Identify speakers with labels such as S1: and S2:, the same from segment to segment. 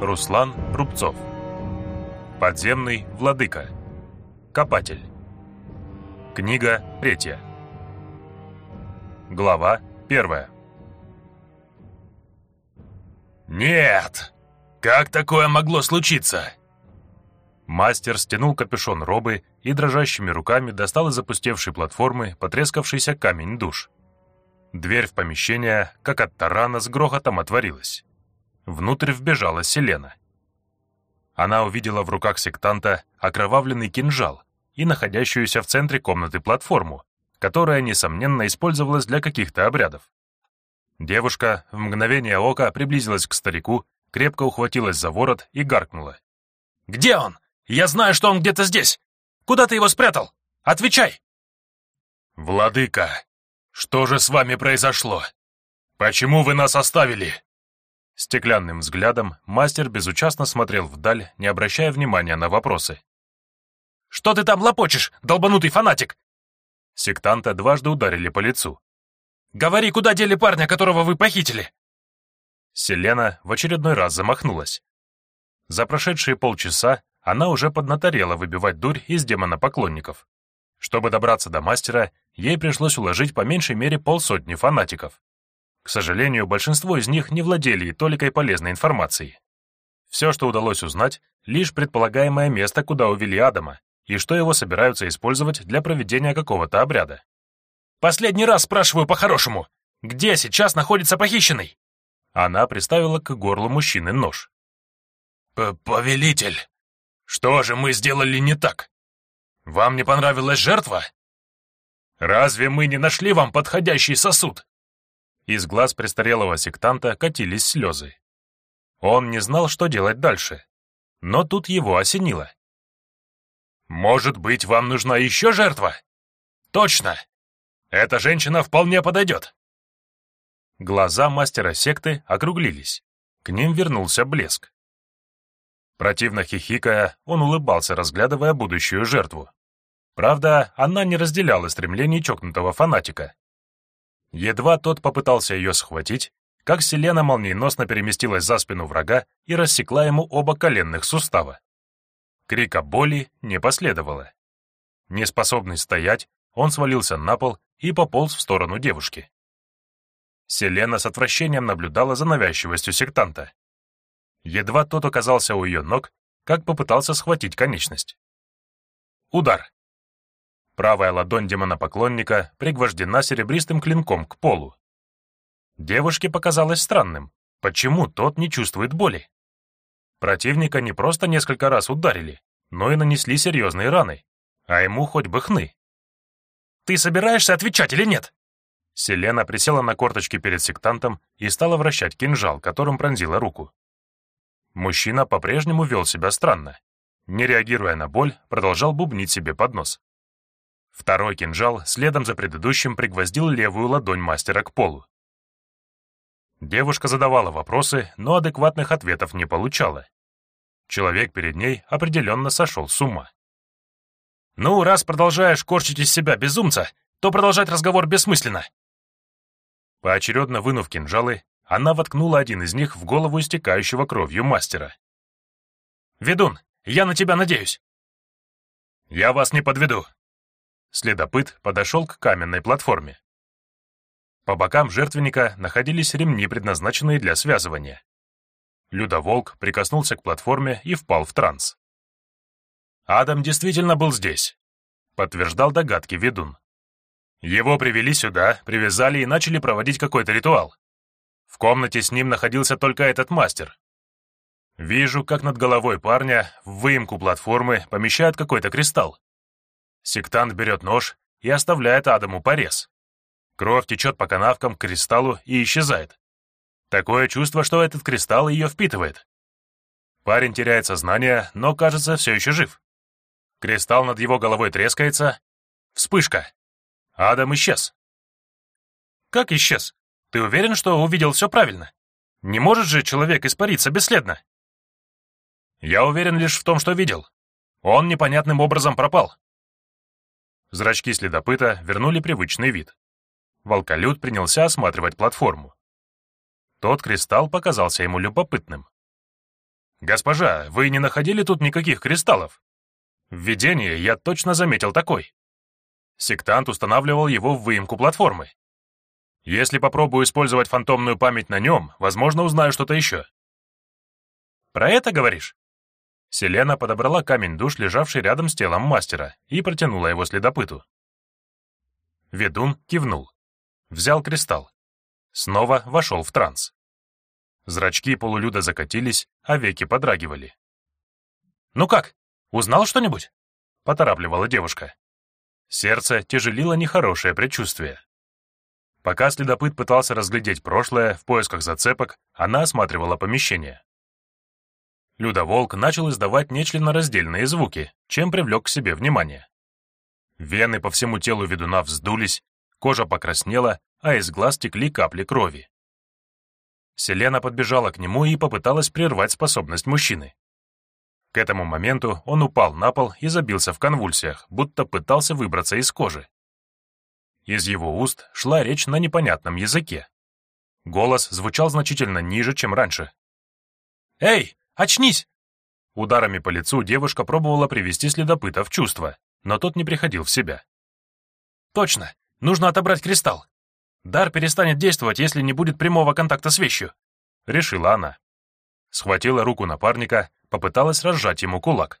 S1: Руслан Рубцов. Подземный владыка. Копатель. Книга третья. Глава первая.
S2: «Нет! Как такое могло случиться?»
S1: Мастер стянул капюшон робы и дрожащими руками достал из опустевшей платформы потрескавшийся камень душ. Дверь в помещение, как от тарана, с грохотом отворилась. Внутрь вбежала Селена. Она увидела в руках сектанта окровавленный кинжал и находящуюся в центре комнаты платформу, которая, несомненно, использовалась для каких-то обрядов. Девушка в мгновение ока приблизилась к старику, крепко ухватилась за ворот и гаркнула.
S2: «Где он? Я знаю, что он где-то здесь! Куда ты его спрятал? Отвечай!»
S3: «Владыка, что же с вами произошло? Почему вы нас оставили?»
S1: Стеклянным взглядом мастер безучастно смотрел вдаль, не обращая внимания на вопросы.
S2: «Что ты там лопочешь, долбанутый фанатик?»
S1: Сектанта дважды ударили по лицу.
S2: «Говори, куда дели парня, которого вы похитили?»
S1: Селена в очередной раз замахнулась. За прошедшие полчаса она уже поднаторела выбивать дурь из демона-поклонников. Чтобы добраться до мастера, ей пришлось уложить по меньшей мере полсотни фанатиков. К сожалению, большинство из них не владели и толикой полезной информацией. Все, что удалось узнать, лишь предполагаемое место, куда увели Адама, и что его собираются использовать для проведения какого-то обряда.
S2: «Последний раз спрашиваю по-хорошему, где сейчас находится похищенный?»
S1: Она приставила к горлу мужчины нож.
S3: «Повелитель, что же мы сделали не так? Вам не понравилась жертва? Разве мы не нашли вам подходящий сосуд?»
S1: Из глаз престарелого сектанта катились слезы. Он не знал, что делать дальше, но тут его осенило.
S3: «Может быть, вам нужна еще жертва? Точно! Эта женщина вполне подойдет!»
S1: Глаза мастера секты округлились. К ним вернулся блеск. Противно хихикая, он улыбался, разглядывая будущую жертву. Правда, она не разделяла стремлений чокнутого фанатика. Едва тот попытался ее схватить, как Селена молниеносно переместилась за спину врага и рассекла ему оба коленных сустава. Крика боли не последовало. Неспособный стоять, он свалился на пол и пополз в сторону девушки. Селена с отвращением наблюдала за навязчивостью сектанта. Едва тот оказался у ее ног, как попытался схватить конечность. Удар. Правая ладонь демона-поклонника пригвождена серебристым клинком к полу. Девушке показалось странным, почему тот не чувствует боли. Противника не просто несколько раз ударили, но и нанесли серьезные раны, а ему хоть бы хны.
S2: «Ты собираешься отвечать или нет?»
S1: Селена присела на корточки перед сектантом и стала вращать кинжал, которым пронзила руку. Мужчина по-прежнему вел себя странно. Не реагируя на боль, продолжал бубнить себе под нос. Второй кинжал следом за предыдущим пригвоздил левую ладонь мастера к полу. Девушка задавала вопросы, но адекватных ответов не получала. Человек перед ней определенно сошел с ума.
S2: «Ну, раз продолжаешь корчить из себя безумца, то продолжать разговор бессмысленно».
S1: Поочередно вынув кинжалы, она воткнула один из них в голову истекающего кровью мастера.
S2: «Ведун, я на тебя надеюсь».
S3: «Я вас не подведу»,
S1: Следопыт подошел к каменной платформе. По бокам жертвенника находились ремни, предназначенные для связывания. Людоволк прикоснулся к платформе и впал в транс. «Адам действительно был здесь», — подтверждал догадки ведун. «Его привели сюда, привязали и начали проводить какой-то ритуал. В комнате с ним находился только этот мастер. Вижу, как над головой парня в выемку платформы помещают какой-то кристалл. Сектант берет нож и оставляет Адаму порез. Кровь течет по канавкам к кристаллу и исчезает. Такое чувство, что этот кристалл ее впитывает. Парень теряет сознание, но, кажется, все еще жив. Кристалл над его головой трескается. Вспышка. Адам исчез. Как исчез? Ты уверен, что увидел все правильно? Не может же человек испариться бесследно? Я уверен лишь в том, что видел. Он непонятным образом пропал. Зрачки следопыта вернули привычный вид. Волколют принялся осматривать платформу. Тот кристалл показался ему любопытным. «Госпожа, вы не находили тут никаких кристаллов?» В видении я точно заметил такой. Сектант устанавливал его в выемку платформы. Если попробую использовать фантомную память на нем, возможно, узнаю что-то еще. «Про это говоришь?» Селена подобрала камень-душ, лежавший рядом с телом мастера, и протянула его следопыту. Ведун кивнул. Взял кристалл. Снова вошел в транс. Зрачки полулюда закатились, а веки подрагивали. «Ну как, узнал что-нибудь?» — поторапливала девушка. Сердце тяжелило нехорошее предчувствие. Пока следопыт пытался разглядеть прошлое в поисках зацепок, она осматривала помещение. Людоволк начал издавать нечленораздельные звуки, чем привлек к себе внимание. Вены по всему телу ведуна вздулись, кожа покраснела, а из глаз текли капли крови. Селена подбежала к нему и попыталась прервать способность мужчины. К этому моменту он упал на пол и забился в конвульсиях, будто пытался выбраться из кожи. Из его уст шла речь на непонятном языке. Голос звучал значительно ниже, чем раньше. «Эй, очнись!» Ударами по лицу девушка пробовала привести следопыта в чувство, но тот не приходил в себя. «Точно! Нужно отобрать кристалл! Дар перестанет действовать, если не будет прямого контакта с вещью!» — решила она. Схватила руку напарника, попыталась разжать ему кулак.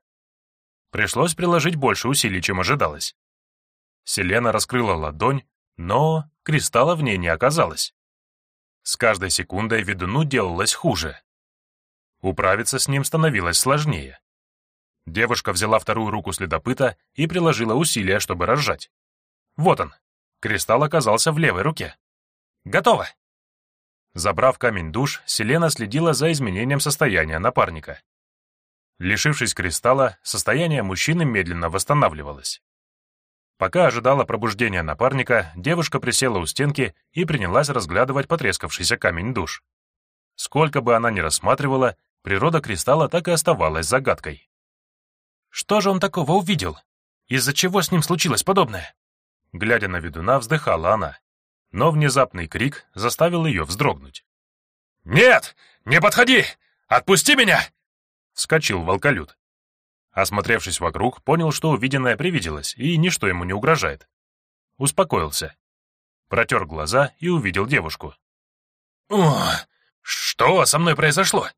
S1: Пришлось приложить больше усилий, чем ожидалось. Селена раскрыла ладонь, но кристалла в ней не оказалось. С каждой секундой ведуну делалось хуже. Управиться с ним становилось сложнее. Девушка взяла вторую руку следопыта и приложила усилия, чтобы разжать. Вот он. Кристалл оказался в левой руке. Готово. Забрав камень душ, Селена следила за изменением состояния напарника. Лишившись кристалла, состояние мужчины медленно восстанавливалось. Пока ожидала пробуждения напарника, девушка присела у стенки и принялась разглядывать потрескавшийся камень душ. Сколько бы она ни рассматривала, природа кристалла так и оставалась загадкой. Что же он такого увидел? Из-за чего с ним случилось подобное? Глядя на ведуна, вздыхала она. Но внезапный крик заставил ее вздрогнуть. «Нет! Не подходи! Отпусти меня!» Вскочил волколют. Осмотревшись вокруг, понял, что увиденное привиделось, и ничто ему не угрожает. Успокоился. Протер глаза и увидел девушку. «О, что со мной произошло?»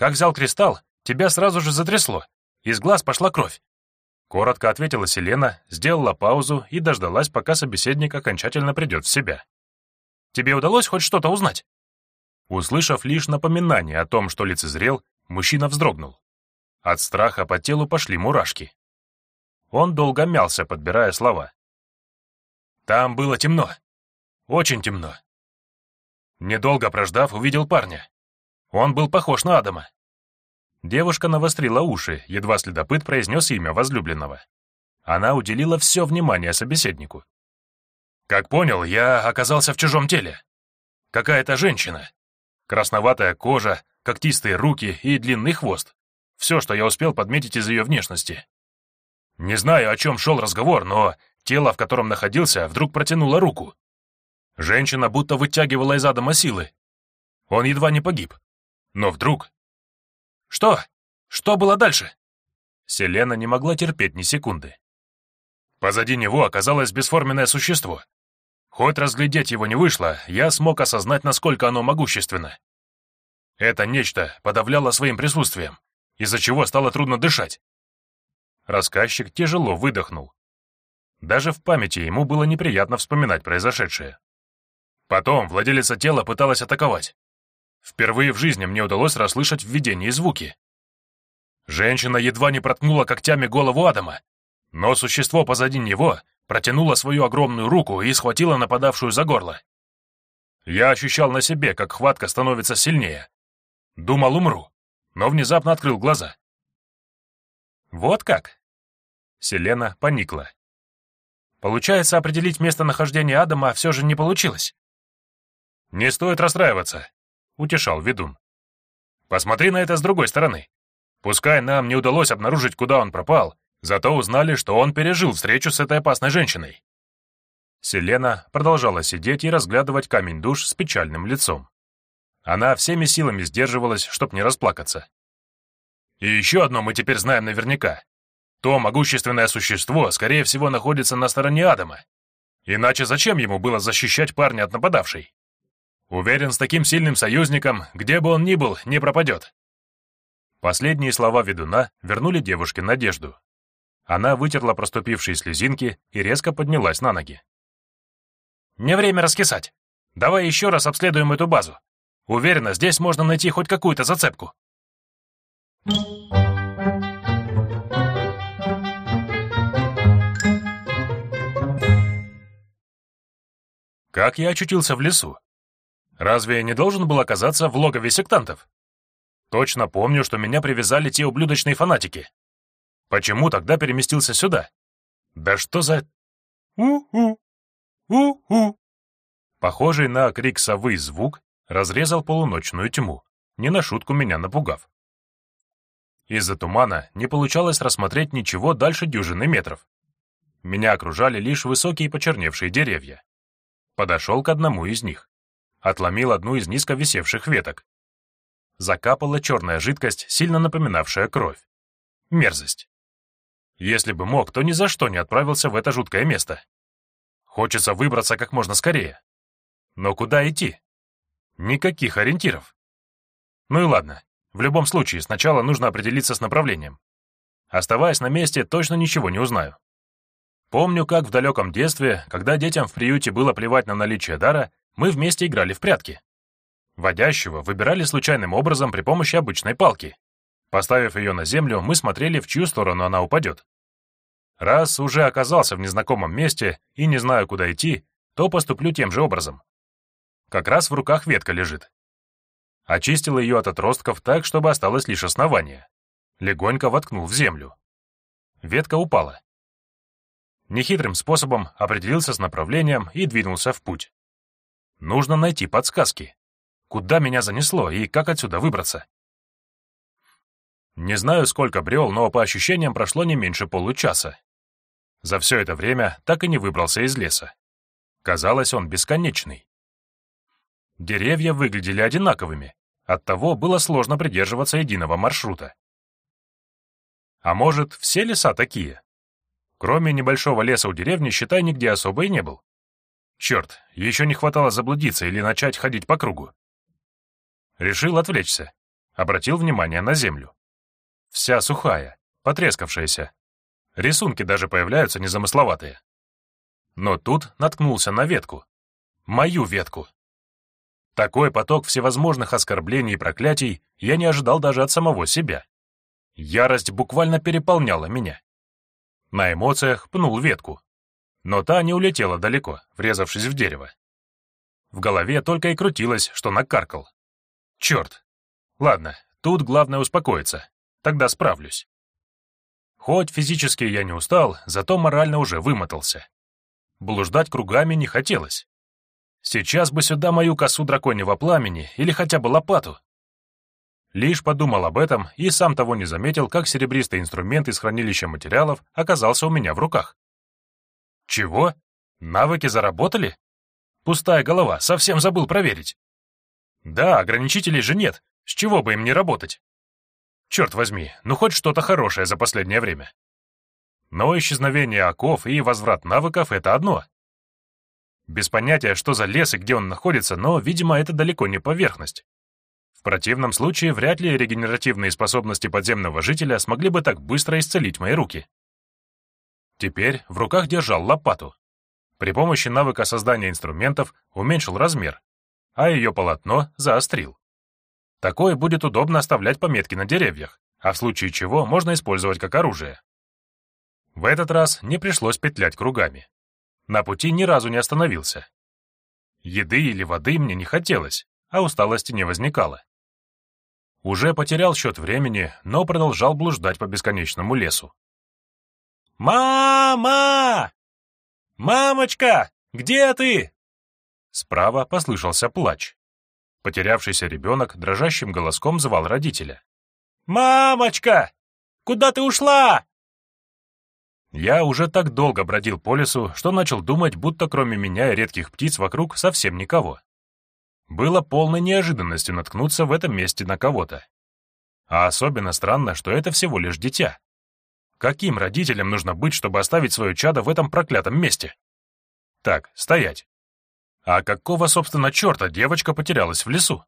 S1: «Как взял кристалл, тебя сразу же затрясло. Из глаз пошла кровь». Коротко ответила Селена, сделала паузу и дождалась, пока собеседник окончательно придет в себя. «Тебе удалось хоть что-то узнать?» Услышав лишь напоминание о том, что лицезрел, мужчина вздрогнул. От страха по телу пошли мурашки. Он долго мялся, подбирая слова. Там было темно. Очень темно. Недолго прождав, увидел парня. Он был похож на Адама. Девушка навострила уши, едва следопыт произнес имя возлюбленного. Она уделила все внимание собеседнику. Как понял, я оказался в чужом теле. Какая-то женщина. Красноватая кожа, когтистые руки и длинный хвост. Все, что я успел подметить из ее внешности. Не знаю, о чем шел разговор, но тело, в котором находился, вдруг протянуло руку. Женщина будто вытягивала из Адама силы. Он едва не погиб. Но вдруг... Что? Что было дальше? Селена не могла терпеть ни секунды. Позади него оказалось бесформенное существо. Хоть разглядеть его не вышло, я смог осознать, насколько оно могущественно. Это нечто подавляло своим присутствием из-за чего стало трудно дышать. Рассказчик тяжело выдохнул. Даже в памяти ему было неприятно вспоминать произошедшее. Потом владелица тела пыталась атаковать. Впервые в жизни мне удалось расслышать в видении звуки. Женщина едва не проткнула когтями голову Адама, но существо позади него протянуло свою огромную руку и схватило нападавшую за горло. Я ощущал на себе, как хватка становится сильнее. Думал, умру но внезапно открыл глаза. «Вот как?» Селена поникла. «Получается, определить местонахождение Адама все же не получилось?» «Не стоит расстраиваться», — утешал ведун. «Посмотри на это с другой стороны. Пускай нам не удалось обнаружить, куда он пропал, зато узнали, что он пережил встречу с этой опасной женщиной». Селена продолжала сидеть и разглядывать камень душ с печальным лицом. Она всеми силами сдерживалась, чтоб не расплакаться.
S3: И еще одно мы теперь знаем наверняка. То могущественное существо, скорее всего, находится на стороне Адама. Иначе зачем ему было защищать парня от нападавшей? Уверен, с таким сильным союзником, где бы он ни был, не пропадет.
S1: Последние слова ведуна вернули девушке надежду. Она вытерла проступившие слезинки и резко поднялась на ноги.
S2: «Не время раскисать. Давай еще раз обследуем эту базу. Уверена, здесь можно найти хоть какую-то зацепку».
S1: Как я очутился в лесу? Разве я не должен был оказаться в логове сектантов? Точно помню, что меня привязали те ублюдочные фанатики. Почему тогда переместился сюда? Да что за... У-у! У-у! Похожий на крик совы звук разрезал полуночную тьму, не на шутку меня напугав. Из-за тумана не получалось рассмотреть ничего дальше дюжины метров. Меня окружали лишь высокие почерневшие деревья. Подошел к одному из них. Отломил одну из низко висевших веток. Закапала черная жидкость, сильно напоминавшая кровь. Мерзость. Если бы мог, то ни за что не отправился в это жуткое место. Хочется выбраться как можно скорее. Но куда идти? Никаких ориентиров. Ну и ладно. В любом случае, сначала нужно определиться с направлением. Оставаясь на месте, точно ничего не узнаю. Помню, как в далеком детстве, когда детям в приюте было плевать на наличие дара, мы вместе играли в прятки. Водящего выбирали случайным образом при помощи обычной палки. Поставив ее на землю, мы смотрели, в чью сторону она упадет. Раз уже оказался в незнакомом месте и не знаю, куда идти, то поступлю тем же образом. Как раз в руках ветка лежит. Очистил ее от отростков так, чтобы осталось лишь основание. Легонько воткнул в землю. Ветка упала нехитрым способом определился с направлением и двинулся в путь. Нужно найти подсказки. Куда меня занесло и как отсюда выбраться? Не знаю, сколько брел, но по ощущениям прошло не меньше получаса. За все это время так и не выбрался из леса. Казалось, он бесконечный. Деревья выглядели одинаковыми, оттого было сложно придерживаться единого маршрута. А может, все леса такие? Кроме небольшого леса у деревни, считай, нигде особо и не был. Черт, еще не хватало заблудиться или начать ходить по кругу. Решил отвлечься. Обратил внимание на землю. Вся сухая, потрескавшаяся. Рисунки даже появляются незамысловатые. Но тут наткнулся на ветку. Мою ветку. Такой поток всевозможных оскорблений и проклятий я не ожидал даже от самого себя. Ярость буквально переполняла меня. На эмоциях пнул ветку. Но та не улетела далеко, врезавшись в дерево. В голове только и крутилось, что накаркал. Черт! Ладно, тут главное успокоиться. Тогда справлюсь. Хоть физически я не устал, зато морально уже вымотался. Блуждать кругами не хотелось. Сейчас бы сюда мою косу драконьего пламени или хотя бы лопату. Лишь подумал об этом и сам того не заметил, как серебристый инструмент из хранилища материалов оказался у меня в руках. Чего? Навыки заработали? Пустая голова, совсем забыл проверить. Да, ограничителей же нет, с чего бы им не работать? Черт возьми, ну хоть что-то хорошее за последнее время. Но исчезновение оков и возврат навыков — это одно. Без понятия, что за лес и где он находится, но, видимо, это далеко не поверхность. В противном случае вряд ли регенеративные способности подземного жителя смогли бы так быстро исцелить мои руки. Теперь в руках держал лопату. При помощи навыка создания инструментов уменьшил размер, а ее полотно заострил. Такое будет удобно оставлять пометки на деревьях, а в случае чего можно использовать как оружие. В этот раз не пришлось петлять кругами. На пути ни разу не остановился. Еды или воды мне не хотелось, а усталости не возникало. Уже потерял счет времени, но продолжал блуждать по бесконечному лесу. «Мама! Мамочка, где ты?» Справа послышался плач. Потерявшийся ребенок дрожащим голоском звал родителя. «Мамочка! Куда ты ушла?» Я уже так долго бродил по лесу, что начал думать, будто кроме меня и редких птиц вокруг совсем никого. Было полной неожиданностью наткнуться в этом месте на кого-то. А особенно странно, что это всего лишь дитя. Каким родителям нужно быть, чтобы оставить свое чадо в этом проклятом месте? Так, стоять. А какого, собственно, черта девочка потерялась в лесу?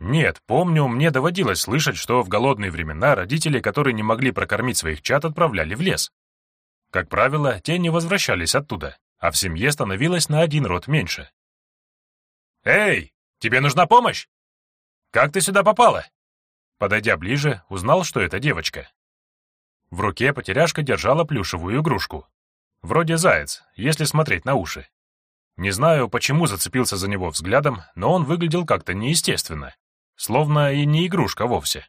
S1: Нет, помню, мне доводилось слышать, что в голодные времена родители, которые не могли прокормить своих чад, отправляли в лес. Как правило, те не возвращались оттуда, а в семье становилось на один род меньше. «Эй, тебе нужна помощь? Как ты сюда попала?» Подойдя ближе, узнал, что это девочка. В руке потеряшка держала плюшевую игрушку. Вроде заяц, если смотреть на уши. Не знаю, почему зацепился за него взглядом, но он выглядел как-то неестественно, словно и не игрушка вовсе.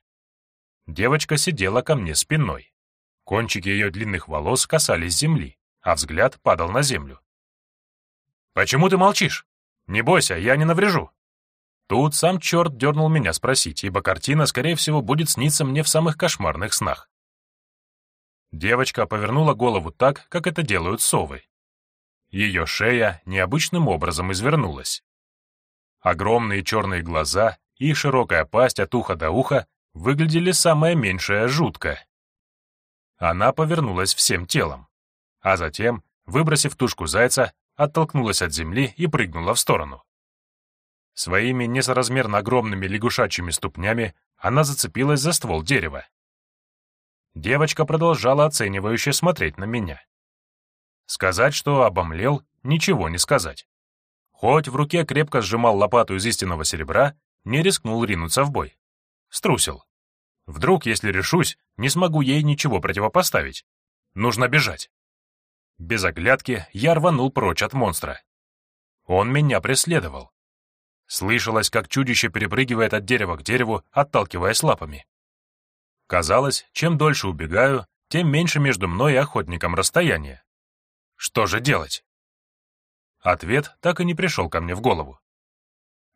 S1: Девочка сидела ко мне спиной. Кончики ее длинных волос касались земли, а взгляд падал на землю. «Почему ты молчишь? Не бойся, я не наврежу». Тут сам черт дернул меня спросить, ибо картина, скорее всего, будет сниться мне в самых кошмарных снах. Девочка повернула голову так, как это делают совы. Ее шея необычным образом извернулась. Огромные черные глаза и широкая пасть от уха до уха выглядели самое меньшее жутко. Она повернулась всем телом, а затем, выбросив тушку зайца, оттолкнулась от земли и прыгнула в сторону. Своими несоразмерно огромными лягушачьими ступнями она зацепилась за ствол дерева. Девочка продолжала оценивающе смотреть на меня. Сказать, что обомлел, ничего не сказать. Хоть в руке крепко сжимал лопату из истинного серебра, не рискнул ринуться в бой. Струсил. Вдруг, если решусь, не смогу ей ничего противопоставить. Нужно бежать. Без оглядки я рванул прочь от монстра. Он меня преследовал. Слышалось, как чудище перепрыгивает от дерева к дереву, отталкиваясь лапами. Казалось, чем дольше убегаю, тем меньше между мной и охотником расстояние. Что же делать? Ответ так и не пришел ко мне в голову.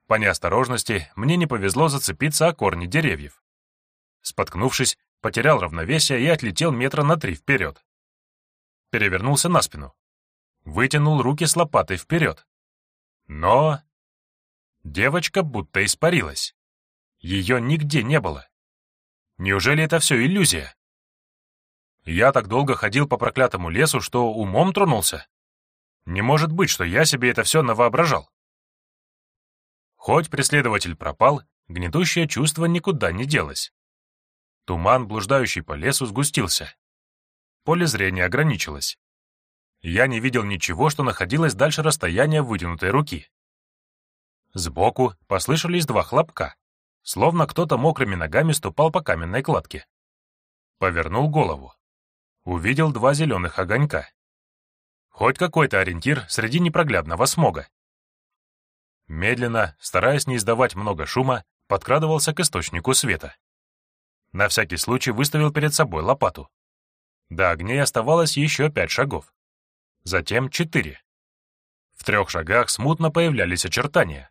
S1: По неосторожности мне не повезло зацепиться о корни деревьев. Споткнувшись, потерял равновесие и отлетел метра на три вперед. Перевернулся на спину. Вытянул руки с лопатой вперед. Но... Девочка будто испарилась. Ее нигде не было. Неужели это все иллюзия? Я так долго ходил по проклятому лесу, что умом тронулся. Не может быть, что я себе это все навоображал. Хоть преследователь пропал, гнетущее чувство никуда не делось. Туман, блуждающий по лесу, сгустился. Поле зрения ограничилось. Я не видел ничего, что находилось дальше расстояния вытянутой руки. Сбоку послышались два хлопка, словно кто-то мокрыми ногами ступал по каменной кладке. Повернул голову. Увидел два зеленых огонька. Хоть какой-то ориентир среди непроглядного смога. Медленно, стараясь не издавать много шума, подкрадывался к источнику света. На всякий случай выставил перед собой лопату. До огней оставалось еще пять шагов. Затем четыре. В трех шагах смутно появлялись очертания.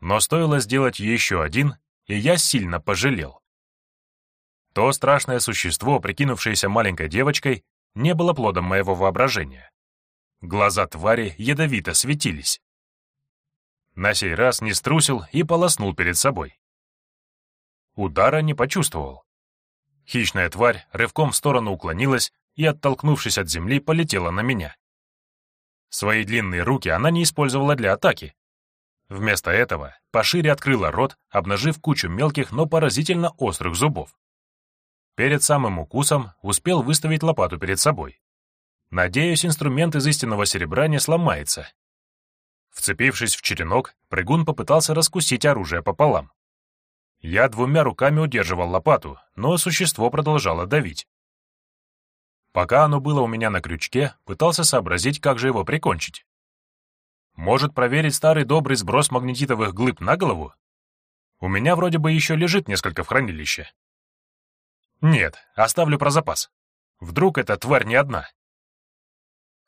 S1: Но стоило сделать еще один, и я сильно пожалел. То страшное существо, прикинувшееся маленькой девочкой, не было плодом моего воображения. Глаза твари ядовито светились. На сей раз не струсил и полоснул перед собой. Удара не почувствовал. Хищная тварь рывком в сторону уклонилась и, оттолкнувшись от земли, полетела на меня. Свои длинные руки она не использовала для атаки, Вместо этого пошире открыла рот, обнажив кучу мелких, но поразительно острых зубов. Перед самым укусом успел выставить лопату перед собой. Надеюсь, инструмент из истинного серебра не сломается. Вцепившись в черенок, прыгун попытался раскусить оружие пополам. Я двумя руками удерживал лопату, но существо продолжало давить. Пока оно было у меня на крючке, пытался сообразить, как же его прикончить. Может проверить старый добрый сброс магнетитовых глыб на голову? У меня вроде бы еще лежит несколько в хранилище. Нет, оставлю про запас. Вдруг эта тварь не одна.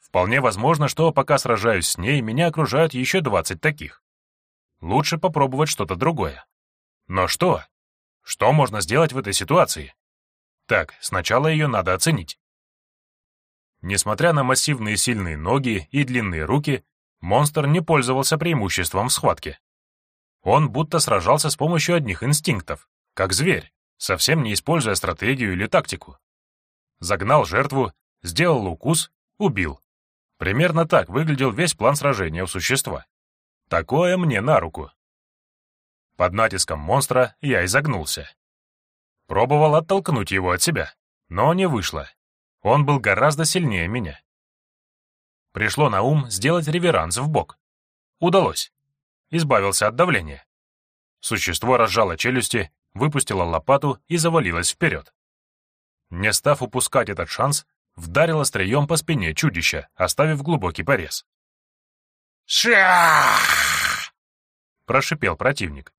S1: Вполне возможно, что пока сражаюсь с ней, меня окружают еще двадцать таких. Лучше попробовать что-то другое. Но что? Что можно сделать в этой ситуации? Так, сначала ее надо оценить. Несмотря на массивные сильные ноги и длинные руки, монстр не пользовался преимуществом в схватке. Он будто сражался с помощью одних инстинктов, как зверь, совсем не используя стратегию или тактику. Загнал жертву, сделал укус, убил. Примерно так выглядел весь план сражения у существа. Такое мне на руку. Под натиском монстра я изогнулся. Пробовал оттолкнуть его от себя, но не вышло. Он был гораздо сильнее меня. Пришло на ум сделать реверанс в бок. Удалось. Избавился от давления. Существо разжало челюсти, выпустило лопату и завалилось вперед. Не став упускать этот шанс, вдарил острием по спине чудища, оставив глубокий порез.
S2: «Шах!»
S1: — прошипел противник.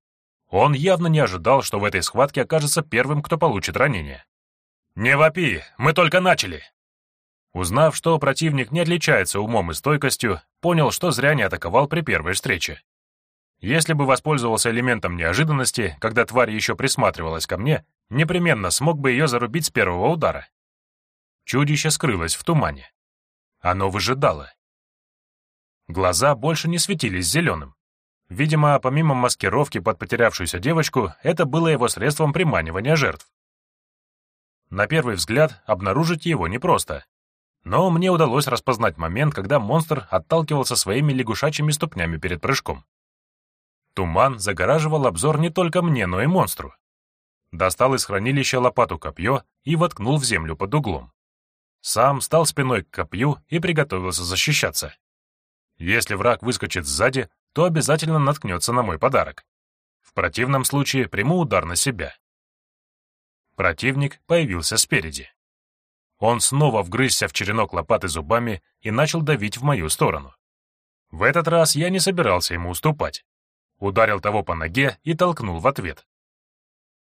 S1: Он явно не ожидал, что в этой схватке окажется первым, кто получит ранение. «Не вопи, мы только начали!» Узнав, что противник не отличается умом и стойкостью, понял, что зря не атаковал при первой встрече. Если бы воспользовался элементом неожиданности, когда тварь еще присматривалась ко мне, непременно смог бы ее зарубить с первого удара. Чудище скрылось в тумане. Оно выжидало. Глаза больше не светились зеленым. Видимо, помимо маскировки под потерявшуюся девочку, это было его средством приманивания жертв. На первый взгляд, обнаружить его непросто. Но мне удалось распознать момент, когда монстр отталкивался своими лягушачьими ступнями перед прыжком. Туман загораживал обзор не только мне, но и монстру. Достал из хранилища лопату-копье и воткнул в землю под углом. Сам стал спиной к копью и приготовился защищаться. Если враг выскочит сзади, то обязательно наткнется на мой подарок. В противном случае приму удар на себя. Противник появился спереди. Он снова вгрызся в черенок лопаты зубами и начал давить в мою сторону. В этот раз я не собирался ему уступать. Ударил того по ноге и толкнул в ответ.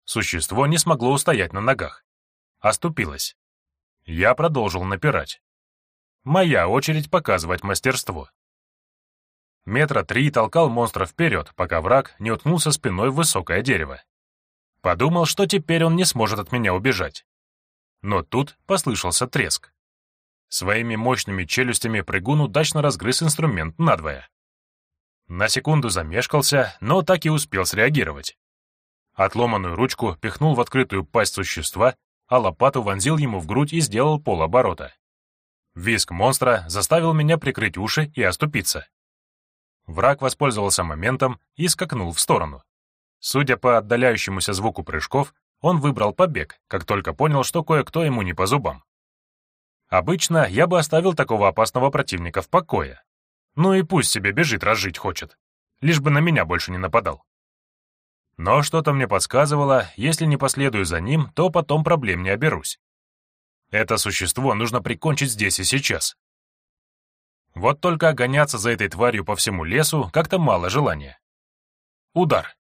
S1: Существо не смогло устоять на ногах. Оступилось. Я продолжил напирать. Моя очередь показывать мастерство. Метра три толкал монстра вперед, пока враг не уткнулся спиной в высокое дерево. Подумал, что теперь он не сможет от меня убежать. Но тут послышался треск. Своими мощными челюстями прыгун удачно разгрыз инструмент надвое. На секунду замешкался, но так и успел среагировать. Отломанную ручку пихнул в открытую пасть существа, а лопату вонзил ему в грудь и сделал полоборота. Виск монстра заставил меня прикрыть уши и оступиться. Враг воспользовался моментом и скакнул в сторону. Судя по отдаляющемуся звуку прыжков, он выбрал побег, как только понял, что кое-кто ему не по зубам. Обычно я бы оставил такого опасного противника в покое. Ну и пусть себе бежит, разжить хочет. Лишь бы на меня больше не нападал. Но что-то мне подсказывало, если не последую за ним, то потом проблем не оберусь. Это существо нужно прикончить здесь и сейчас. Вот только гоняться за этой тварью по всему лесу как-то мало желания. Удар.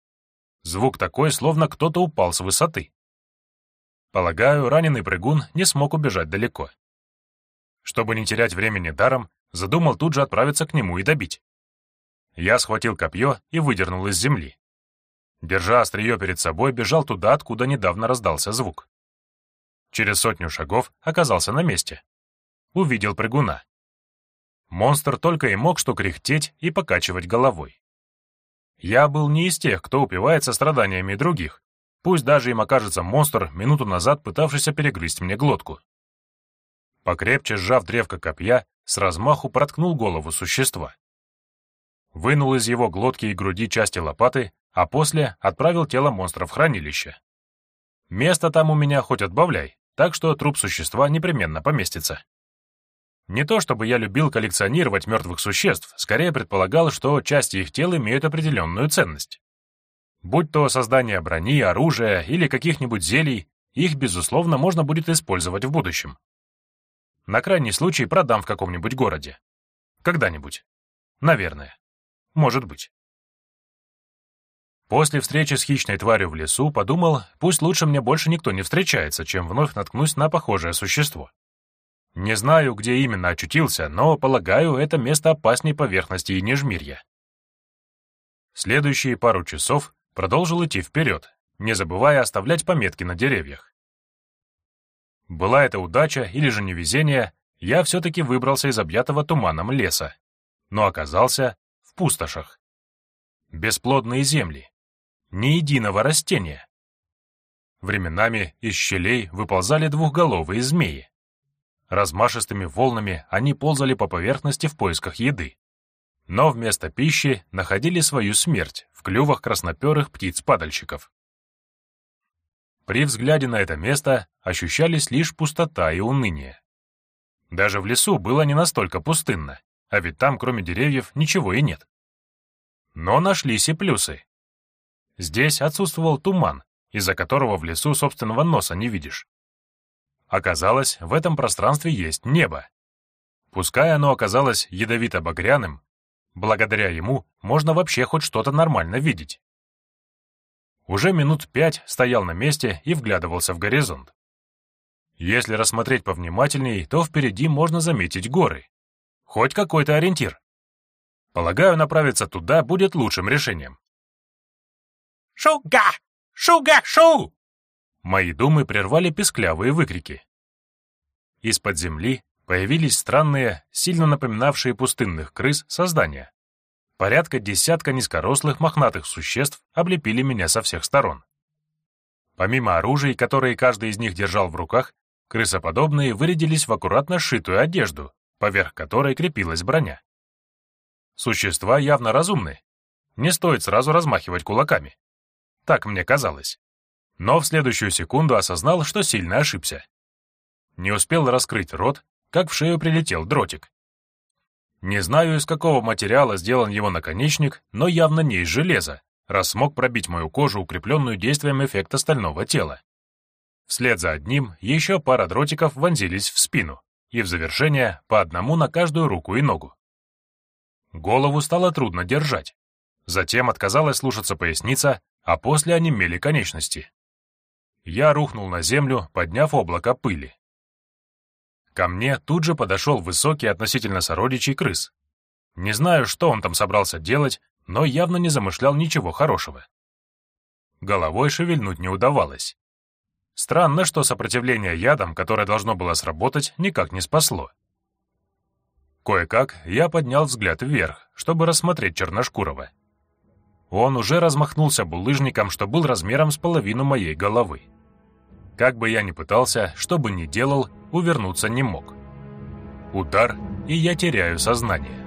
S1: Звук такой, словно кто-то упал с высоты. Полагаю, раненый прыгун не смог убежать далеко. Чтобы не терять времени даром, задумал тут же отправиться к нему и добить. Я схватил копье и выдернул из земли. Держа острие перед собой, бежал туда, откуда недавно раздался звук. Через сотню шагов оказался на месте. Увидел прыгуна. Монстр только и мог что кряхтеть и покачивать головой. Я был не из тех, кто упивается страданиями других, пусть даже им окажется монстр, минуту назад пытавшийся перегрызть мне глотку. Покрепче сжав древко копья, с размаху проткнул голову существа. Вынул из его глотки и груди части лопаты, а после отправил тело монстра в хранилище. Место там у меня хоть отбавляй, так что труп существа непременно поместится. Не то чтобы я любил коллекционировать мертвых существ, скорее предполагал, что части их тел имеют определенную ценность. Будь то создание брони, оружия или каких-нибудь зелий, их, безусловно, можно будет использовать в будущем. На крайний случай продам в каком-нибудь городе. Когда-нибудь. Наверное. Может быть. После встречи с хищной тварью в лесу подумал, пусть лучше мне больше никто не встречается, чем вновь наткнусь на похожее существо. Не знаю, где именно очутился, но, полагаю, это место опасней поверхности и нежмирья. Следующие пару часов продолжил идти вперед, не забывая оставлять пометки на деревьях. Была это удача или же невезение, я все-таки выбрался из объятого туманом леса, но оказался в пустошах. Бесплодные земли, ни единого растения. Временами из щелей выползали двухголовые змеи. Размашистыми волнами они ползали по поверхности в поисках еды. Но вместо пищи находили свою смерть в клювах красноперых птиц-падальщиков. При взгляде на это место ощущались лишь пустота и уныние. Даже в лесу было не настолько пустынно, а ведь там, кроме деревьев, ничего и нет. Но нашлись и плюсы. Здесь отсутствовал туман, из-за которого в лесу собственного носа не видишь. Оказалось, в этом пространстве есть небо. Пускай оно оказалось ядовито-багряным, благодаря ему можно вообще хоть что-то нормально видеть. Уже минут пять стоял на месте и вглядывался в горизонт. Если рассмотреть повнимательней, то впереди можно заметить горы. Хоть какой-то ориентир. Полагаю, направиться туда будет лучшим решением.
S2: «Шуга! Шуга! Шу!»
S1: Мои думы прервали песклявые выкрики. Из-под земли появились странные, сильно напоминавшие пустынных крыс, создания. Порядка десятка низкорослых мохнатых существ облепили меня со всех сторон. Помимо оружий, которые каждый из них держал в руках, крысоподобные вырядились в аккуратно сшитую одежду, поверх которой крепилась броня. Существа явно разумны. Не стоит сразу размахивать кулаками. Так мне казалось. Но в следующую секунду осознал, что сильно ошибся. Не успел раскрыть рот, как в шею прилетел дротик. Не знаю, из какого материала сделан его наконечник, но явно не из железа, раз смог пробить мою кожу, укрепленную действием эффекта стального тела. Вслед за одним еще пара дротиков вонзились в спину, и в завершение по одному на каждую руку и ногу. Голову стало трудно держать. Затем отказалась слушаться поясница, а после онемели конечности. Я рухнул на землю, подняв облако пыли. Ко мне тут же подошел высокий относительно сородичей крыс. Не знаю, что он там собрался делать, но явно не замышлял ничего хорошего. Головой шевельнуть не удавалось. Странно, что сопротивление ядам, которое должно было сработать, никак не спасло. Кое-как я поднял взгляд вверх, чтобы рассмотреть Черношкурова. Он уже размахнулся булыжником, что был размером с половину моей головы. Как бы я ни пытался, что бы ни делал, увернуться не мог. Удар, и я теряю сознание.